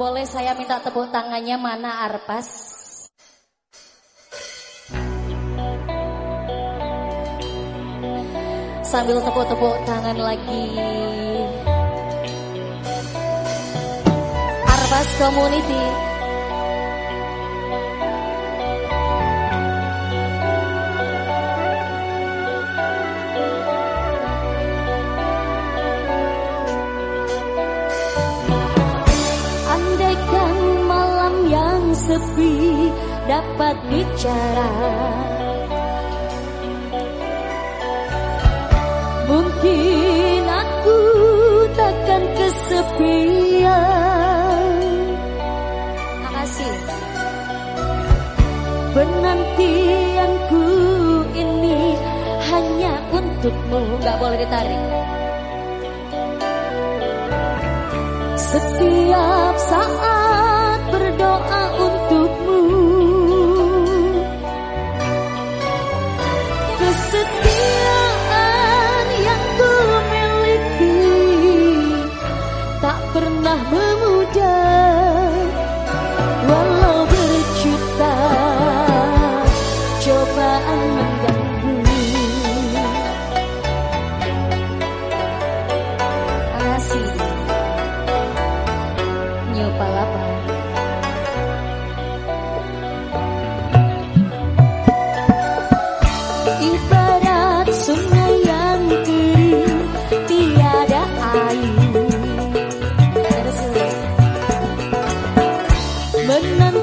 Boleh saya minta tepuk tangannya mana Arpas? Sambil tepuk-tepuk tangan lagi. Arpas Community. Sepi dapat bicara. Mungkin aku takkan kesepian. Makasih Penantianku ini hanya untukmu. Gak boleh ditarik. Setiap saat berdoa Senang